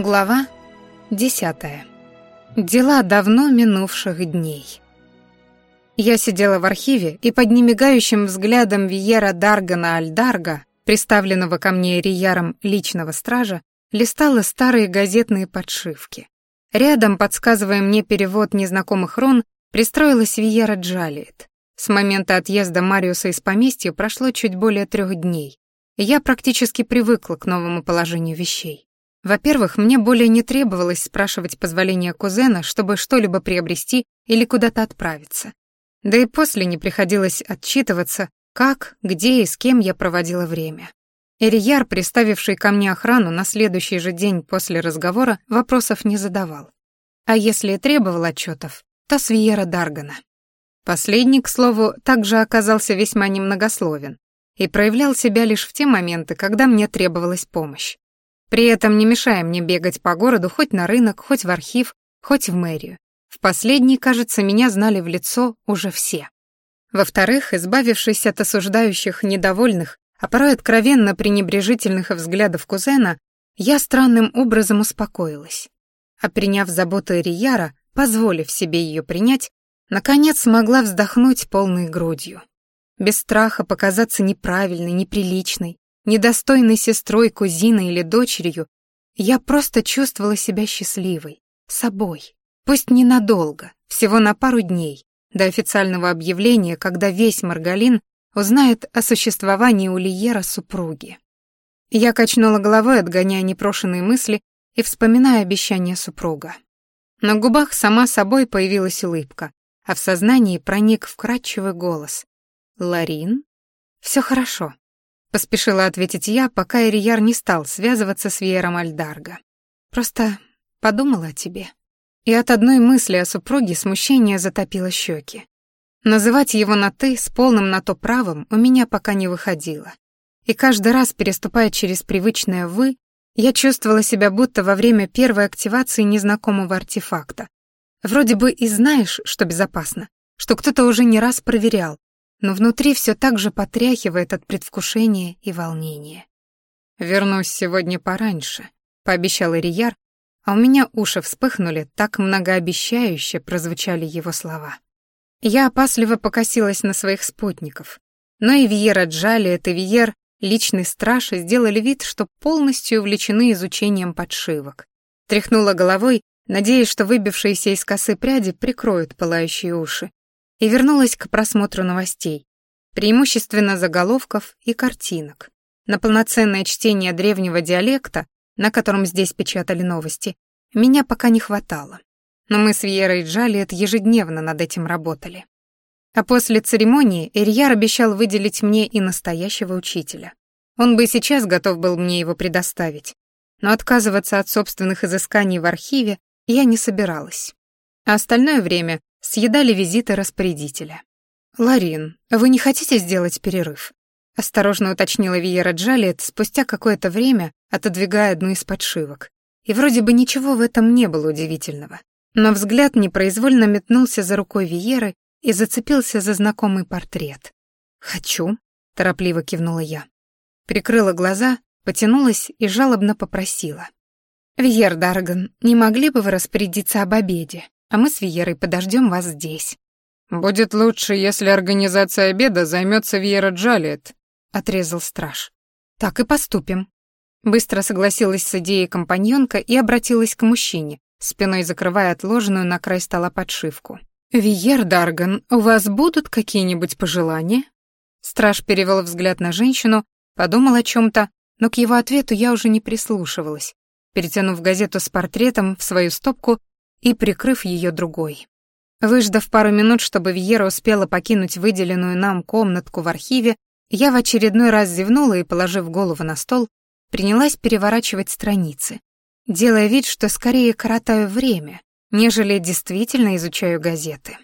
Глава десятая. Дела давно минувших дней. Я сидела в архиве и под немигающим взглядом Виера Даргана Альдарга, представленного ко мне Рияром личного стража, листала старые газетные подшивки. Рядом, подсказывая мне перевод незнакомых рун, пристроилась Виера Джалиет. С момента отъезда Мариуса из поместья прошло чуть более трех дней, я практически привыкла к новому положению вещей. Во-первых, мне более не требовалось спрашивать позволения кузена, чтобы что-либо приобрести или куда-то отправиться. Да и после не приходилось отчитываться, как, где и с кем я проводила время. Ирияр, приставивший ко мне охрану на следующий же день после разговора, вопросов не задавал. А если и требовал отчетов, то с Виера Даргана. Последний, к слову, также оказался весьма немногословен и проявлял себя лишь в те моменты, когда мне требовалась помощь. При этом не мешая мне бегать по городу хоть на рынок, хоть в архив, хоть в мэрию. В последний, кажется, меня знали в лицо уже все. Во-вторых, избавившись от осуждающих, недовольных, а порой откровенно пренебрежительных взглядов кузена, я странным образом успокоилась. А приняв заботу Рияра, позволив себе ее принять, наконец смогла вздохнуть полной грудью. Без страха показаться неправильной, неприличной, недостойной сестрой, кузиной или дочерью, я просто чувствовала себя счастливой, собой. Пусть ненадолго, всего на пару дней, до официального объявления, когда весь Маргалин узнает о существовании у Лиера супруги. Я качнула головой, отгоняя непрошенные мысли и вспоминая обещание супруга. На губах сама собой появилась улыбка, а в сознании проник вкрадчивый голос. «Ларин? Все хорошо. Поспешила ответить я, пока Ирияр не стал связываться с Веером Альдарга. Просто подумала о тебе. И от одной мысли о супруге смущение затопило щеки. Называть его на «ты» с полным на то правом у меня пока не выходило. И каждый раз, переступая через привычное «вы», я чувствовала себя будто во время первой активации незнакомого артефакта. Вроде бы и знаешь, что безопасно, что кто-то уже не раз проверял, но внутри все так же потряхивает от предвкушения и волнения. «Вернусь сегодня пораньше», — пообещал Ирияр, а у меня уши вспыхнули, так многообещающе прозвучали его слова. Я опасливо покосилась на своих спутников, но и Виера Джалиет и Виер, личный страж, сделали вид, что полностью увлечены изучением подшивок. Тряхнула головой, надеясь, что выбившиеся из косы пряди прикроют пылающие уши, и вернулась к просмотру новостей, преимущественно заголовков и картинок. На полноценное чтение древнего диалекта, на котором здесь печатали новости, меня пока не хватало. Но мы с Вьерой Джалиет ежедневно над этим работали. А после церемонии Ирьяр обещал выделить мне и настоящего учителя. Он бы и сейчас готов был мне его предоставить, но отказываться от собственных изысканий в архиве я не собиралась. А остальное время съедали визиты распорядителя. «Ларин, вы не хотите сделать перерыв?» — осторожно уточнила Виера Джалиет спустя какое-то время, отодвигая одну из подшивок. И вроде бы ничего в этом не было удивительного. Но взгляд непроизвольно метнулся за рукой Виеры и зацепился за знакомый портрет. «Хочу», — торопливо кивнула я. Прикрыла глаза, потянулась и жалобно попросила. «Виер Дарган, не могли бы вы распорядиться об обеде? А мы с Виерой подождем вас здесь». «Будет лучше, если организация обеда займется Виера Джалиет», — отрезал страж. «Так и поступим». Быстро согласилась с идеей компаньонка и обратилась к мужчине, спиной закрывая отложенную на край стола подшивку. «Виер Дарган, у вас будут какие-нибудь пожелания?» Страж перевел взгляд на женщину, подумал о чем-то, но к его ответу я уже не прислушивалась. Перетянув газету с портретом в свою стопку, и прикрыв ее другой. Выждав пару минут, чтобы Вьера успела покинуть выделенную нам комнатку в архиве, я в очередной раз зевнула и, положив голову на стол, принялась переворачивать страницы, делая вид, что скорее коротаю время, нежели действительно изучаю газеты.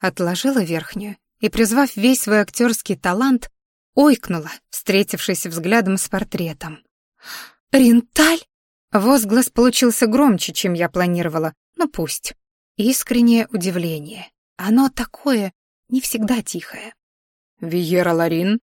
Отложила верхнюю и, призвав весь свой актерский талант, ойкнула, встретившись взглядом с портретом. «Ренталь?» Возглас получился громче, чем я планировала, ну пусть. Искреннее удивление. Оно такое, не всегда тихое. «Виера Ларин?»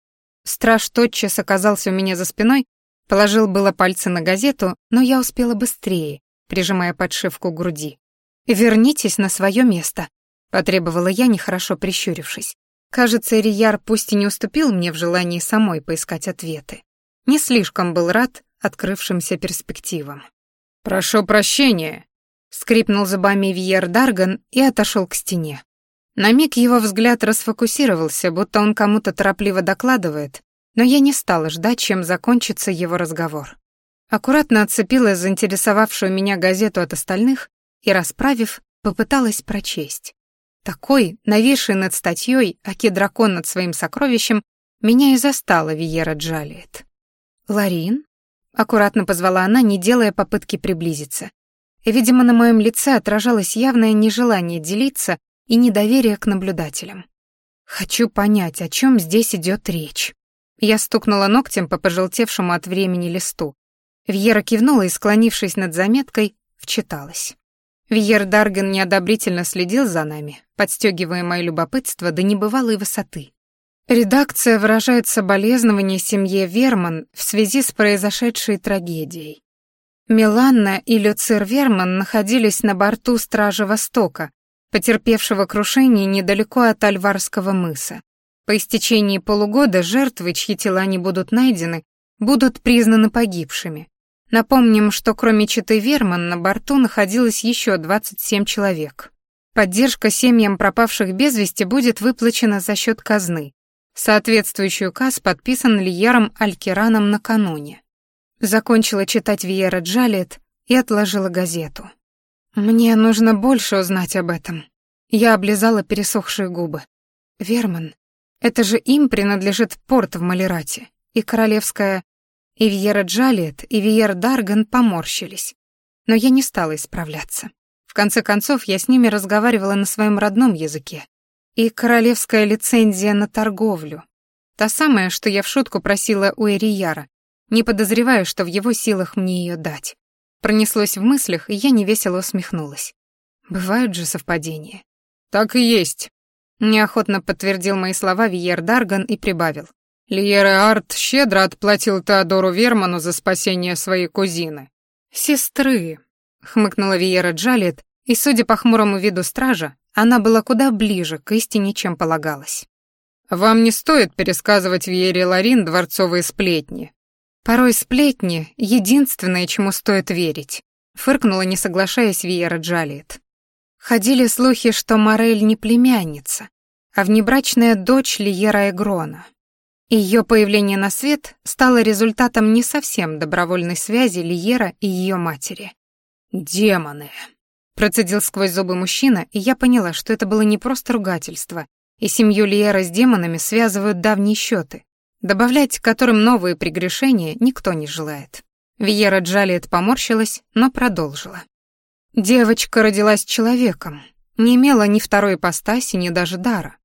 Страж тотчас оказался у меня за спиной, Положил было пальцы на газету, но я успела быстрее, прижимая подшивку к груди. «Вернитесь на свое место», — потребовала я, нехорошо прищурившись. Кажется, Рияр пусть и не уступил мне в желании самой поискать ответы. Не слишком был рад открывшимся перспективам. «Прошу прощения», — скрипнул зубами Виер Дарган и отошел к стене. На миг его взгляд расфокусировался, будто он кому-то торопливо докладывает, но я не стала ждать, чем закончится его разговор. Аккуратно отцепила заинтересовавшую меня газету от остальных и, расправив, попыталась прочесть. Такой, нависший над статьей, аки дракон над своим сокровищем, меня и застала Виера Джалиет. «Ларин?» — аккуратно позвала она, не делая попытки приблизиться. Видимо, на моем лице отражалось явное нежелание делиться и недоверие к наблюдателям. «Хочу понять, о чем здесь идет речь». Я стукнула ногтем по пожелтевшему от времени листу. Вьера кивнула и, склонившись над заметкой, вчиталась. Вьер Дарген неодобрительно следил за нами, подстегивая мое любопытство до небывалой высоты. Редакция выражает соболезнования семье Верман в связи с произошедшей трагедией. Миланна и Люцир Верман находились на борту Стражи Востока, потерпевшего крушение недалеко от Альварского мыса. По истечении полугода жертвы, чьи тела не будут найдены, будут признаны погибшими. Напомним, что кроме Читы Верман на борту находилось еще 27 человек. Поддержка семьям пропавших без вести будет выплачена за счет казны. Соответствующий указ подписан Лиером Алькираном накануне. Закончила читать Виера Джалет и отложила газету. «Мне нужно больше узнать об этом». Я облизала пересохшие губы. «Верман, это же им принадлежит порт в Малерате, и королевская... И Вьера Джалиет, и Вьер Дарган поморщились. Но я не стала исправляться. В конце концов, я с ними разговаривала на своем родном языке. И королевская лицензия на торговлю. Та самая, что я в шутку просила у Эрияра, не подозревая, что в его силах мне ее дать. Пронеслось в мыслях, и я невесело усмехнулась. Бывают же совпадения. «Так и есть», Неохотно подтвердил мои слова Виер Дарган и прибавил. Лиере Арт щедро отплатил Теодору Верману за спасение своей кузины. «Сестры», — хмыкнула Виера Джалет, и, судя по хмурому виду стража, она была куда ближе к истине, чем полагалось. «Вам не стоит пересказывать Виере Ларин дворцовые сплетни». «Порой сплетни — единственное, чему стоит верить», — фыркнула, не соглашаясь Виера Джалиет. Ходили слухи, что Морель не племянница, а внебрачная дочь Лиера Эгрона. Ее появление на свет стало результатом не совсем добровольной связи Лиера и ее матери. «Демоны!» — процедил сквозь зубы мужчина, и я поняла, что это было не просто ругательство, и семью Лиера с демонами связывают давние счеты, добавлять которым новые прегрешения никто не желает. Виера Джалиет поморщилась, но продолжила. Девочка родилась человеком, не имела ни второй ипостаси, ни даже дара.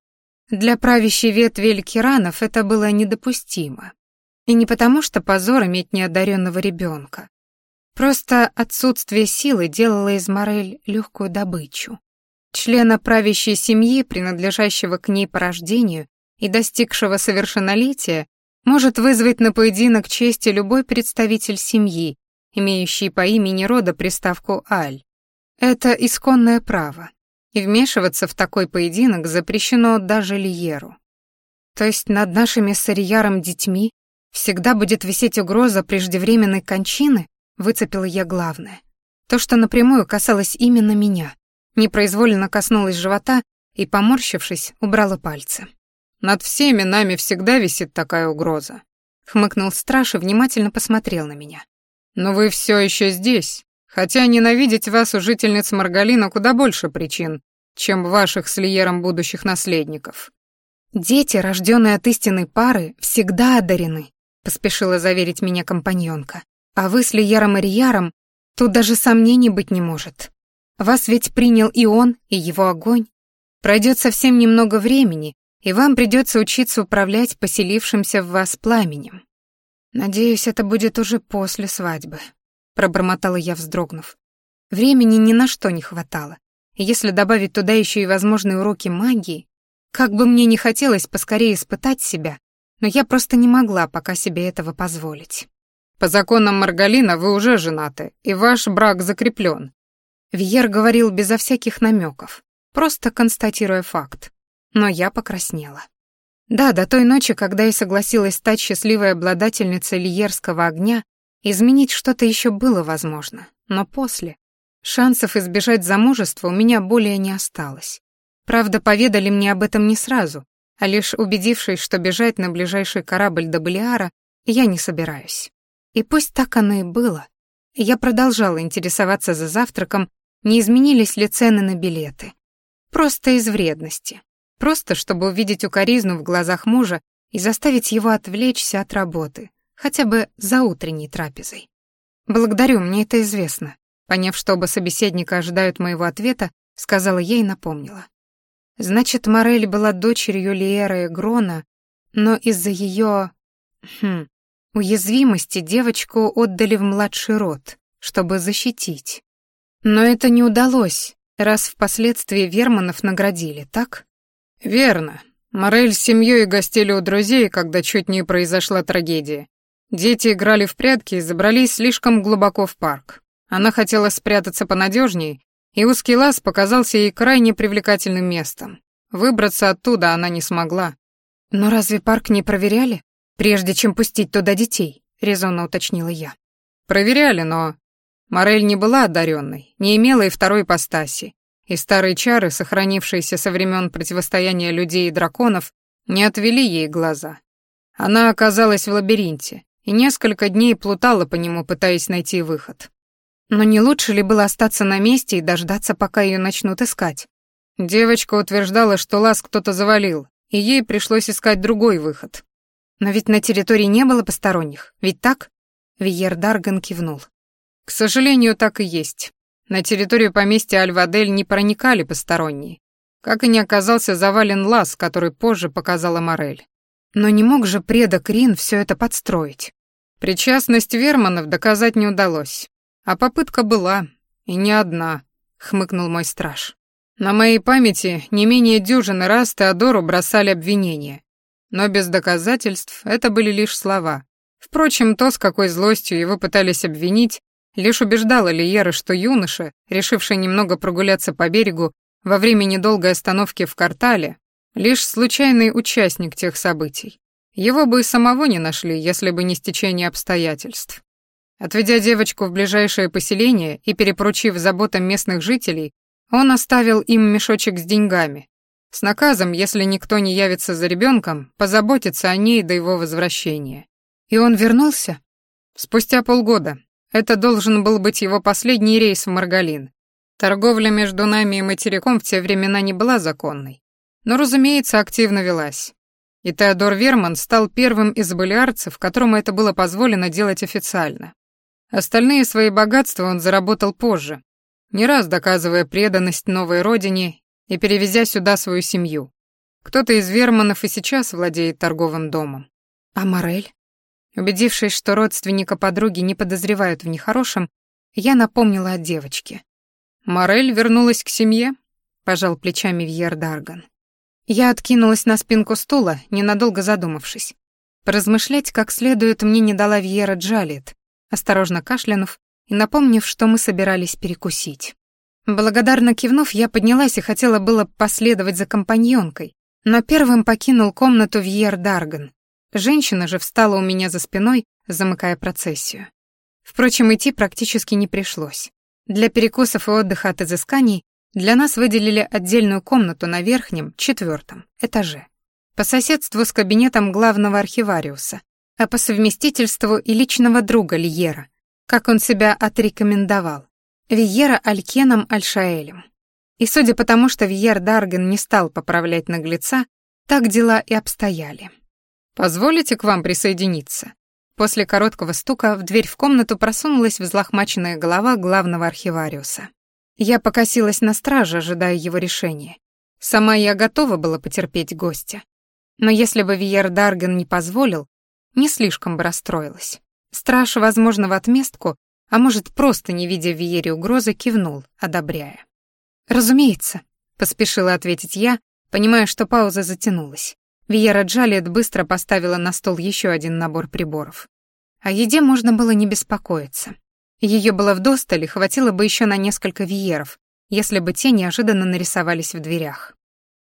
Для правящей ветви Элькиранов это было недопустимо. И не потому, что позор иметь неодаренного ребенка. Просто отсутствие силы делало из Морель легкую добычу. Члена правящей семьи, принадлежащего к ней по рождению и достигшего совершеннолетия, может вызвать на поединок чести любой представитель семьи, имеющий по имени рода приставку «Аль». Это исконное право, и вмешиваться в такой поединок запрещено даже Лиеру. То есть над нашими с Арияром детьми всегда будет висеть угроза преждевременной кончины, выцепила я главное. То, что напрямую касалось именно меня, непроизвольно коснулась живота и, поморщившись, убрала пальцы. «Над всеми нами всегда висит такая угроза», — хмыкнул страж и внимательно посмотрел на меня. «Но вы все еще здесь, Хотя ненавидеть вас у жительниц Маргалина куда больше причин, чем ваших с Лиером будущих наследников. Дети, рожденные от истинной пары, всегда одарены, поспешила заверить меня компаньонка. А вы с Лиером и Рияром, тут даже сомнений быть не может. Вас ведь принял и он, и его огонь. Пройдет совсем немного времени, и вам придется учиться управлять поселившимся в вас пламенем. Надеюсь, это будет уже после свадьбы пробормотала я, вздрогнув. Времени ни на что не хватало. Если добавить туда еще и возможные уроки магии, как бы мне не хотелось поскорее испытать себя, но я просто не могла пока себе этого позволить. По законам Маргалина вы уже женаты, и ваш брак закреплен. Вьер говорил безо всяких намеков, просто констатируя факт. Но я покраснела. Да, до той ночи, когда я согласилась стать счастливой обладательницей лиерского огня, изменить что-то еще было возможно. Но после... Шансов избежать замужества у меня более не осталось. Правда, поведали мне об этом не сразу, а лишь убедившись, что бежать на ближайший корабль до Балиара я не собираюсь. И пусть так оно и было, я продолжала интересоваться за завтраком, не изменились ли цены на билеты. Просто из вредности. Просто, чтобы увидеть укоризну в глазах мужа и заставить его отвлечься от работы, хотя бы за утренней трапезой. «Благодарю, мне это известно», поняв, что оба собеседника ожидают моего ответа, сказала ей и напомнила. Значит, Морель была дочерью Лиера и Грона, но из-за ее... Хм, уязвимости девочку отдали в младший род, чтобы защитить. Но это не удалось, раз впоследствии Верманов наградили, так? Верно. Морель с семьей гостили у друзей, когда чуть не произошла трагедия. Дети играли в прятки и забрались слишком глубоко в парк. Она хотела спрятаться понадежнее, и узкий лаз показался ей крайне привлекательным местом. Выбраться оттуда она не смогла. «Но разве парк не проверяли?» «Прежде чем пустить туда детей», — резонно уточнила я. «Проверяли, но...» Морель не была одаренной, не имела и второй ипостаси, и старые чары, сохранившиеся со времен противостояния людей и драконов, не отвели ей глаза. Она оказалась в лабиринте и несколько дней плутала по нему, пытаясь найти выход. Но не лучше ли было остаться на месте и дождаться, пока ее начнут искать? Девочка утверждала, что лаз кто-то завалил, и ей пришлось искать другой выход. Но ведь на территории не было посторонних, ведь так? Виер Дарган кивнул. К сожалению, так и есть. На территорию поместья Альвадель не проникали посторонние. Как и не оказался завален лаз, который позже показала Морель. Но не мог же предок Рин все это подстроить. Причастность Верманов доказать не удалось. А попытка была, и не одна, хмыкнул мой страж. На моей памяти не менее дюжины раз Теодору бросали обвинения, но без доказательств это были лишь слова. Впрочем, то, с какой злостью его пытались обвинить, лишь убеждало Лиера, что юноша, решивший немного прогуляться по берегу во время недолгой остановки в квартале, лишь случайный участник тех событий. Его бы и самого не нашли, если бы не стечение обстоятельств. Отведя девочку в ближайшее поселение и перепоручив заботам местных жителей, он оставил им мешочек с деньгами, с наказом, если никто не явится за ребенком, позаботиться о ней до его возвращения. И он вернулся? Спустя полгода. Это должен был быть его последний рейс в Маргалин. Торговля между нами и материком в те времена не была законной. Но, разумеется, активно велась. И Теодор Верман стал первым из балиарцев, которому это было позволено делать официально. Остальные свои богатства он заработал позже, не раз доказывая преданность новой родине и перевезя сюда свою семью. Кто-то из Верманов и сейчас владеет торговым домом. А Морель? Убедившись, что родственника подруги не подозревают в нехорошем, я напомнила о девочке. «Морель вернулась к семье?» — пожал плечами Вьер Дарган. Я откинулась на спинку стула, ненадолго задумавшись. Поразмышлять как следует мне не дала Вьера Джалит, осторожно кашлянув и напомнив, что мы собирались перекусить. Благодарно кивнув, я поднялась и хотела было последовать за компаньонкой, но первым покинул комнату Вьер Дарган. Женщина же встала у меня за спиной, замыкая процессию. Впрочем, идти практически не пришлось. Для перекусов и отдыха от изысканий для нас выделили отдельную комнату на верхнем, четвертом этаже. По соседству с кабинетом главного архивариуса, а по совместительству и личного друга Льера, как он себя отрекомендовал. Виера Алькеном Альшаэлем. И судя по тому, что Виер Дарген не стал поправлять наглеца, так дела и обстояли. «Позволите к вам присоединиться?» После короткого стука в дверь в комнату просунулась взлохмаченная голова главного архивариуса. Я покосилась на страже, ожидая его решения. Сама я готова была потерпеть гостя. Но если бы Виер Дарген не позволил, не слишком бы расстроилась. Страж, возможно, в отместку а может, просто не видя в Виере угрозы, кивнул, одобряя. «Разумеется», — поспешила ответить я, понимая, что пауза затянулась. Виера Джалиет быстро поставила на стол еще один набор приборов. О еде можно было не беспокоиться. Ее было вдосталь и хватило бы еще на несколько виеров, если бы те неожиданно нарисовались в дверях.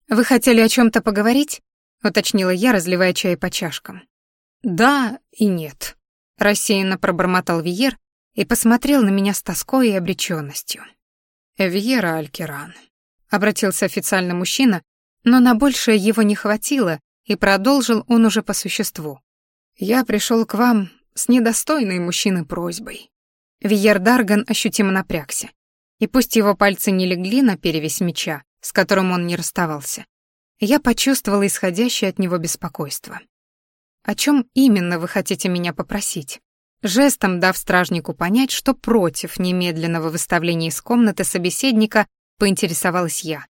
«Вы хотели о чем то поговорить?» — уточнила я, разливая чай по чашкам. «Да и нет», — рассеянно пробормотал Виер и посмотрел на меня с тоской и обреченностью. «Виера Алькеран», — обратился официально мужчина, но на большее его не хватило, и продолжил он уже по существу. «Я пришел к вам с недостойной мужчины просьбой». Виер Дарган ощутимо напрягся. И пусть его пальцы не легли на перевесь меча, с которым он не расставался, я почувствовала исходящее от него беспокойство. «О чем именно вы хотите меня попросить?» Жестом дав стражнику понять, что против немедленного выставления из комнаты собеседника, поинтересовалась я.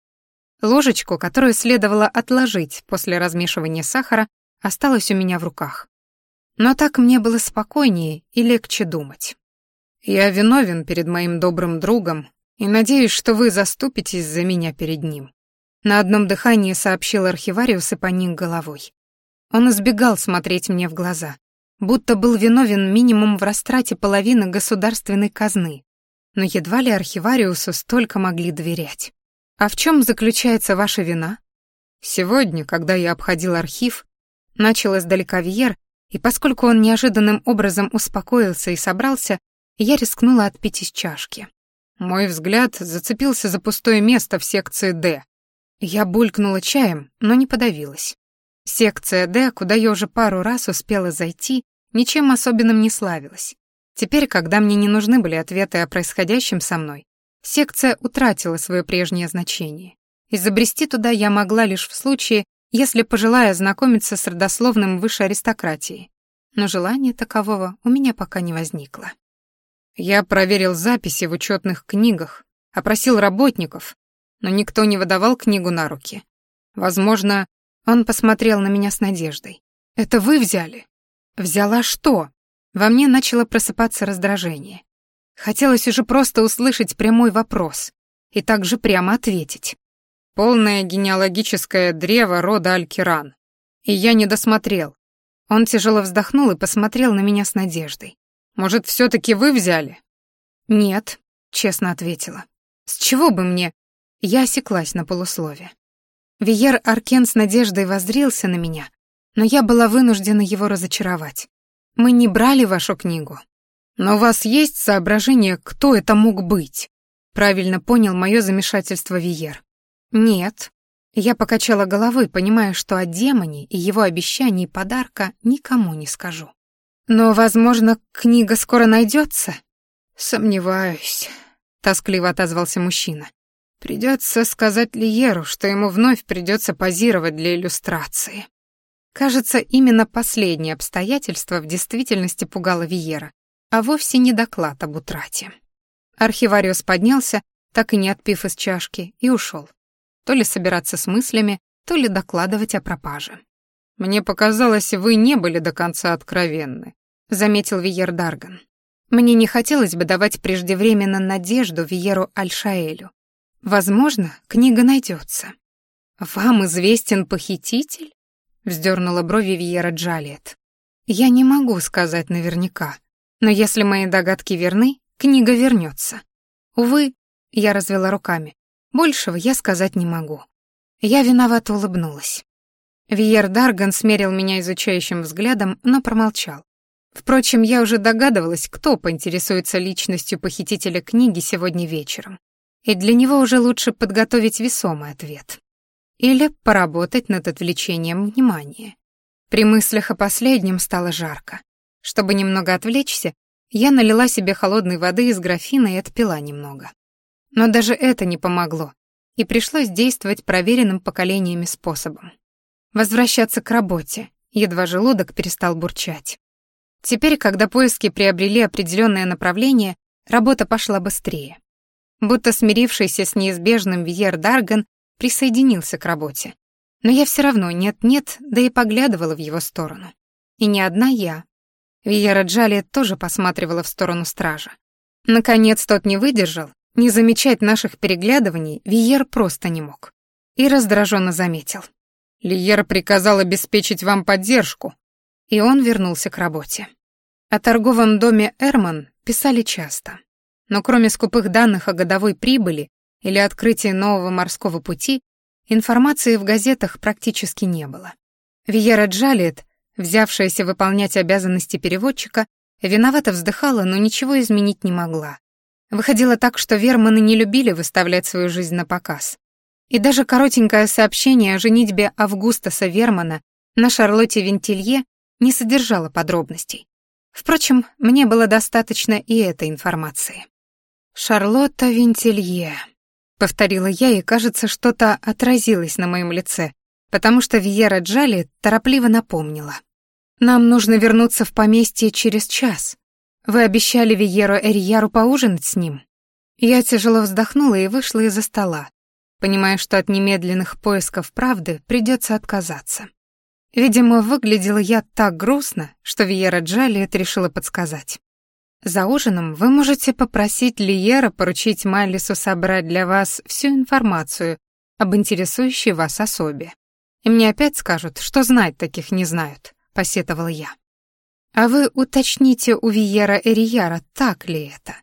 Ложечку, которую следовало отложить после размешивания сахара, осталась у меня в руках. Но так мне было спокойнее и легче думать. Я виновен перед моим добрым другом и надеюсь, что вы заступитесь за меня перед ним. На одном дыхании сообщил архивариус и поник головой. Он избегал смотреть мне в глаза, будто был виновен минимум в растрате половины государственной казны. Но едва ли архивариусу столько могли доверять. А в чем заключается ваша вина? Сегодня, когда я обходил архив, начал издалека Вьер, и поскольку он неожиданным образом успокоился и собрался, я рискнула отпить из чашки. Мой взгляд зацепился за пустое место в секции «Д». Я булькнула чаем, но не подавилась. Секция «Д», куда я уже пару раз успела зайти, ничем особенным не славилась. Теперь, когда мне не нужны были ответы о происходящем со мной, секция утратила свое прежнее значение. Изобрести туда я могла лишь в случае, если пожелая ознакомиться с родословным высшей аристократией. Но желания такового у меня пока не возникло. Я проверил записи в учетных книгах, опросил работников, но никто не выдавал книгу на руки. Возможно, он посмотрел на меня с надеждой. «Это вы взяли?» «Взяла что?» Во мне начало просыпаться раздражение. Хотелось уже просто услышать прямой вопрос и также прямо ответить. Полное генеалогическое древо рода Алькиран. И я не досмотрел. Он тяжело вздохнул и посмотрел на меня с надеждой. Может, все таки вы взяли?» «Нет», — честно ответила. «С чего бы мне?» Я осеклась на полуслове. Виер Аркен с надеждой воздрился на меня, но я была вынуждена его разочаровать. «Мы не брали вашу книгу. Но у вас есть соображение, кто это мог быть?» Правильно понял мое замешательство Виер. «Нет». Я покачала головой, понимая, что о демоне и его обещании подарка никому не скажу. Но, возможно, книга скоро найдется? Сомневаюсь, тоскливо отозвался мужчина. Придется сказать Лиеру, что ему вновь придется позировать для иллюстрации. Кажется, именно последнее обстоятельство в действительности пугало Виера, а вовсе не доклад об утрате. Архивариус поднялся, так и не отпив из чашки, и ушел. То ли собираться с мыслями, то ли докладывать о пропаже. «Мне показалось, вы не были до конца откровенны», — заметил Виер Дарган. «Мне не хотелось бы давать преждевременно надежду Виеру Альшаэлю. Возможно, книга найдется». «Вам известен похититель?» — вздернула брови Виера Джалиет. «Я не могу сказать наверняка, но если мои догадки верны, книга вернется. Увы, я развела руками. Большего я сказать не могу. Я виновато улыбнулась. Виер Дарган смерил меня изучающим взглядом, но промолчал. Впрочем, я уже догадывалась, кто поинтересуется личностью похитителя книги сегодня вечером. И для него уже лучше подготовить весомый ответ. Или поработать над отвлечением внимания. При мыслях о последнем стало жарко. Чтобы немного отвлечься, я налила себе холодной воды из графина и отпила немного. Но даже это не помогло, и пришлось действовать проверенным поколениями способом возвращаться к работе, едва желудок перестал бурчать. Теперь, когда поиски приобрели определенное направление, работа пошла быстрее. Будто смирившийся с неизбежным Вьер Дарган присоединился к работе. Но я все равно нет-нет, да и поглядывала в его сторону. И не одна я. Вьера Джалия тоже посматривала в сторону стража. Наконец тот не выдержал, не замечать наших переглядываний Виер просто не мог. И раздраженно заметил. Лиер приказал обеспечить вам поддержку, и он вернулся к работе. О торговом доме «Эрман» писали часто. Но кроме скупых данных о годовой прибыли или открытии нового морского пути, информации в газетах практически не было. Виера Джалиет, взявшаяся выполнять обязанности переводчика, виновато вздыхала, но ничего изменить не могла. Выходило так, что Верманы не любили выставлять свою жизнь на показ. И даже коротенькое сообщение о женитьбе Августаса Вермана на Шарлотте Вентилье не содержало подробностей. Впрочем, мне было достаточно и этой информации. «Шарлотта Вентилье», — повторила я, и, кажется, что-то отразилось на моем лице, потому что Виера Джали торопливо напомнила. «Нам нужно вернуться в поместье через час. Вы обещали Виеру Эрьяру поужинать с ним?» Я тяжело вздохнула и вышла из-за стола, понимая, что от немедленных поисков правды придется отказаться. Видимо, выглядела я так грустно, что Виера Джалиет решила подсказать. За ужином вы можете попросить Лиера поручить Майлису собрать для вас всю информацию об интересующей вас особе. И мне опять скажут, что знать таких не знают, посетовала я. А вы уточните у Виера Эрияра, так ли это.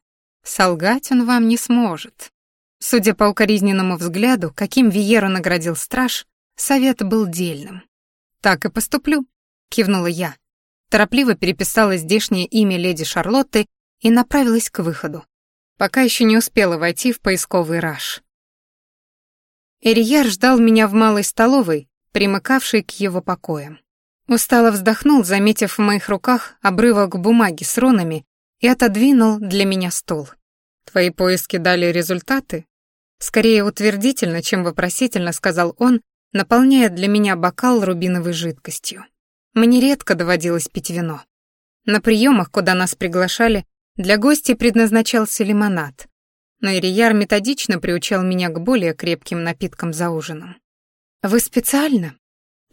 Солгать он вам не сможет. Судя по укоризненному взгляду, каким Виеру наградил страж, совет был дельным. «Так и поступлю», — кивнула я. Торопливо переписала здешнее имя леди Шарлотты и направилась к выходу. Пока еще не успела войти в поисковый раж. Эрияр ждал меня в малой столовой, примыкавшей к его покоям. Устало вздохнул, заметив в моих руках обрывок бумаги с рунами, и отодвинул для меня стол. «Твои поиски дали результаты?» Скорее утвердительно, чем вопросительно, сказал он, наполняя для меня бокал рубиновой жидкостью. Мне редко доводилось пить вино. На приемах, куда нас приглашали, для гостей предназначался лимонад, но Ирияр методично приучал меня к более крепким напиткам за ужином. «Вы специально?»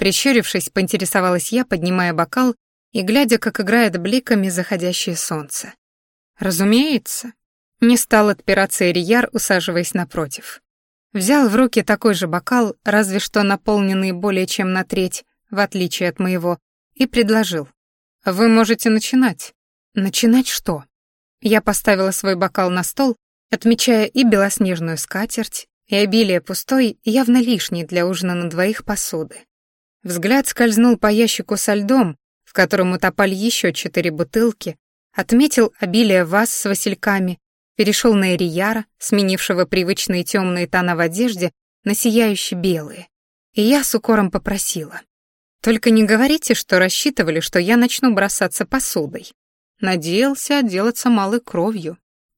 Прищурившись, поинтересовалась я, поднимая бокал и глядя, как играет бликами заходящее солнце. «Разумеется», — не стал отпираться Ирияр, усаживаясь напротив. Взял в руки такой же бокал, разве что наполненный более чем на треть, в отличие от моего, и предложил. «Вы можете начинать». «Начинать что?» Я поставила свой бокал на стол, отмечая и белоснежную скатерть, и обилие пустой, явно лишней для ужина на двоих посуды. Взгляд скользнул по ящику со льдом, в котором утопали еще четыре бутылки, отметил обилие ваз с васильками, перешел на Эрияра, сменившего привычные темные тона в одежде на сияющие белые. И я с укором попросила. «Только не говорите, что рассчитывали, что я начну бросаться посудой. Надеялся отделаться малой кровью».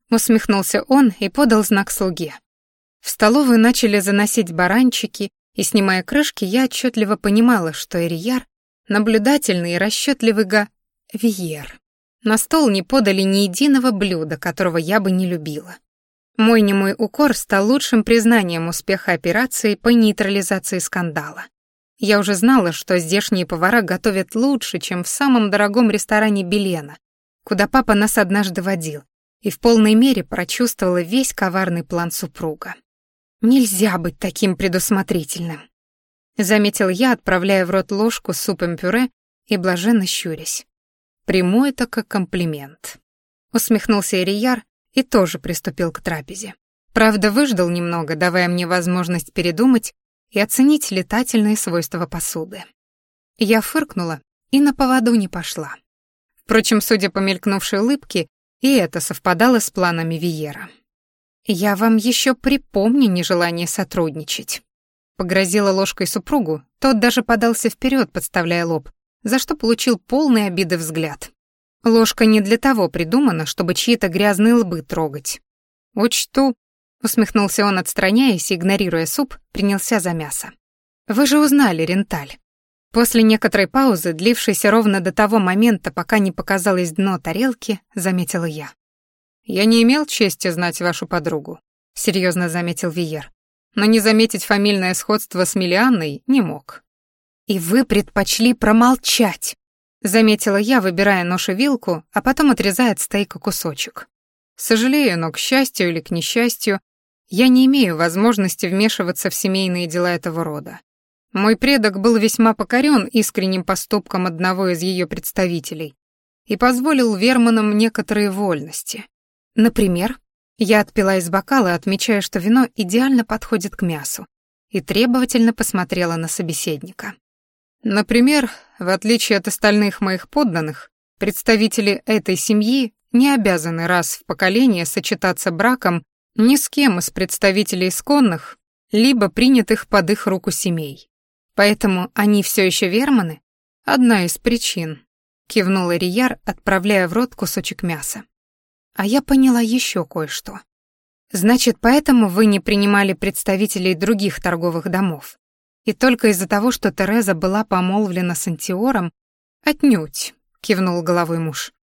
Усмехнулся он и подал знак слуге. В столовую начали заносить баранчики, и, снимая крышки, я отчетливо понимала, что Эрияр — наблюдательный и расчетливый га... Виер. На стол не подали ни единого блюда, которого я бы не любила. Мой немой укор стал лучшим признанием успеха операции по нейтрализации скандала. Я уже знала, что здешние повара готовят лучше, чем в самом дорогом ресторане Белена, куда папа нас однажды водил, и в полной мере прочувствовала весь коварный план супруга. Нельзя быть таким предусмотрительным, заметил я, отправляя в рот ложку с супом-пюре и блаженно щурясь. Приму это как комплимент. Усмехнулся Ирияр и тоже приступил к трапезе. Правда, выждал немного, давая мне возможность передумать и оценить летательные свойства посуды. Я фыркнула и на поводу не пошла. Впрочем, судя по мелькнувшей улыбке, и это совпадало с планами Виера. «Я вам еще припомню нежелание сотрудничать». Погрозила ложкой супругу, тот даже подался вперед, подставляя лоб, за что получил полный обиды взгляд. Ложка не для того придумана, чтобы чьи-то грязные лбы трогать. «Учту», — усмехнулся он, отстраняясь, игнорируя суп, принялся за мясо. «Вы же узнали, Ренталь». После некоторой паузы, длившейся ровно до того момента, пока не показалось дно тарелки, заметила я. «Я не имел чести знать вашу подругу», — серьезно заметил Виер. «Но не заметить фамильное сходство с Миллианной не мог. «И вы предпочли промолчать», — заметила я, выбирая нож и вилку, а потом отрезая от стейка кусочек. Сожалею, но, к счастью или к несчастью, я не имею возможности вмешиваться в семейные дела этого рода. Мой предок был весьма покорен искренним поступком одного из ее представителей, и позволил Верманам некоторые вольности. Например, я отпила из бокала, отмечая, что вино идеально подходит к мясу, и требовательно посмотрела на собеседника. Например, в отличие от остальных моих подданных, представители этой семьи не обязаны раз в поколение сочетаться браком ни с кем из представителей исконных, либо принятых под их руку семей. Поэтому они все еще верманы? Одна из причин, кивнул Рияр, отправляя в рот кусочек мяса. А я поняла еще кое-что. Значит, поэтому вы не принимали представителей других торговых домов. И только из-за того, что Тереза была помолвлена с Антиором, отнюдь, кивнул головой муж.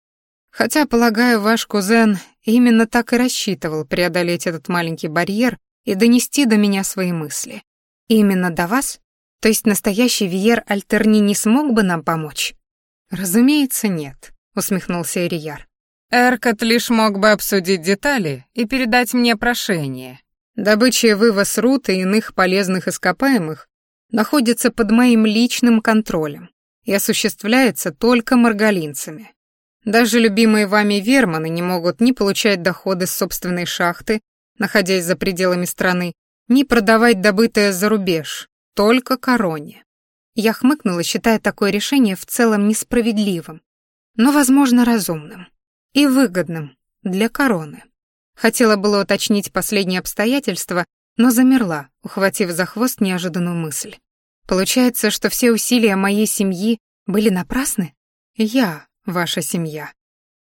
Хотя, полагаю, ваш кузен именно так и рассчитывал преодолеть этот маленький барьер и донести до меня свои мысли. Именно до вас? То есть настоящий Виер Альтерни не смог бы нам помочь? Разумеется, нет, усмехнулся Ирияр. Эркот лишь мог бы обсудить детали и передать мне прошение. Добыча и вывоз руд и иных полезных ископаемых находится под моим личным контролем и осуществляется только маргалинцами. Даже любимые вами верманы не могут ни получать доходы с собственной шахты, находясь за пределами страны, ни продавать добытое за рубеж, только короне. Я хмыкнула, считая такое решение в целом несправедливым, но, возможно, разумным и выгодным для короны. Хотела было уточнить последние обстоятельства, но замерла, ухватив за хвост неожиданную мысль. Получается, что все усилия моей семьи были напрасны? Я ваша семья,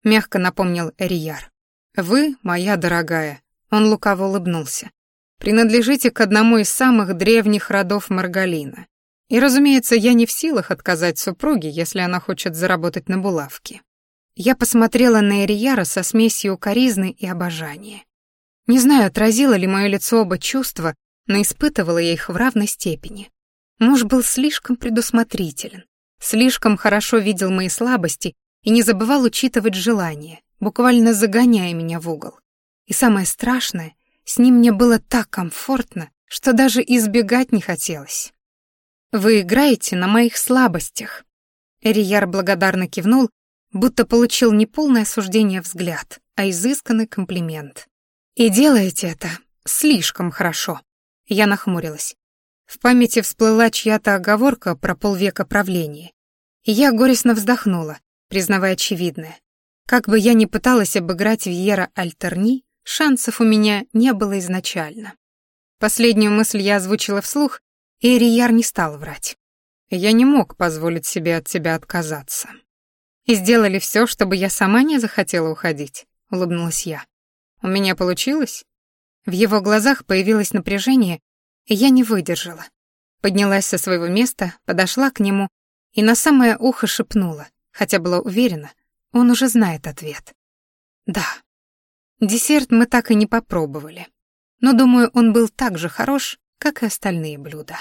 мягко напомнил Эрияр. Вы, моя дорогая, он лукаво улыбнулся. Принадлежите к одному из самых древних родов Маргалина. И, разумеется, я не в силах отказать супруге, если она хочет заработать на булавке. Я посмотрела на Эрияра со смесью укоризны и обожания. Не знаю, отразило ли мое лицо оба чувства, но испытывала я их в равной степени. Муж был слишком предусмотрителен, слишком хорошо видел мои слабости и не забывал учитывать желания, буквально загоняя меня в угол. И самое страшное, с ним мне было так комфортно, что даже избегать не хотелось. «Вы играете на моих слабостях», Эрияр благодарно кивнул будто получил не полное осуждение взгляд, а изысканный комплимент. «И делаете это слишком хорошо». Я нахмурилась. В памяти всплыла чья-то оговорка про полвека правления. И я горестно вздохнула, признавая очевидное. Как бы я ни пыталась обыграть Вьера Альтерни, шансов у меня не было изначально. Последнюю мысль я озвучила вслух, и Рияр не стал врать. Я не мог позволить себе от тебя отказаться. И сделали все, чтобы я сама не захотела уходить, улыбнулась я. У меня получилось? В его глазах появилось напряжение, и я не выдержала. Поднялась со своего места, подошла к нему и на самое ухо шепнула, хотя была уверена, он уже знает ответ. Да. Десерт мы так и не попробовали. Но, думаю, он был так же хорош, как и остальные блюда.